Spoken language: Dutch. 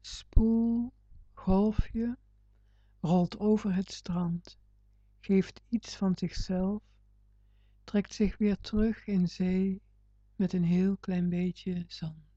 Spoel, golfje, rolt over het strand, geeft iets van zichzelf, trekt zich weer terug in zee met een heel klein beetje zand.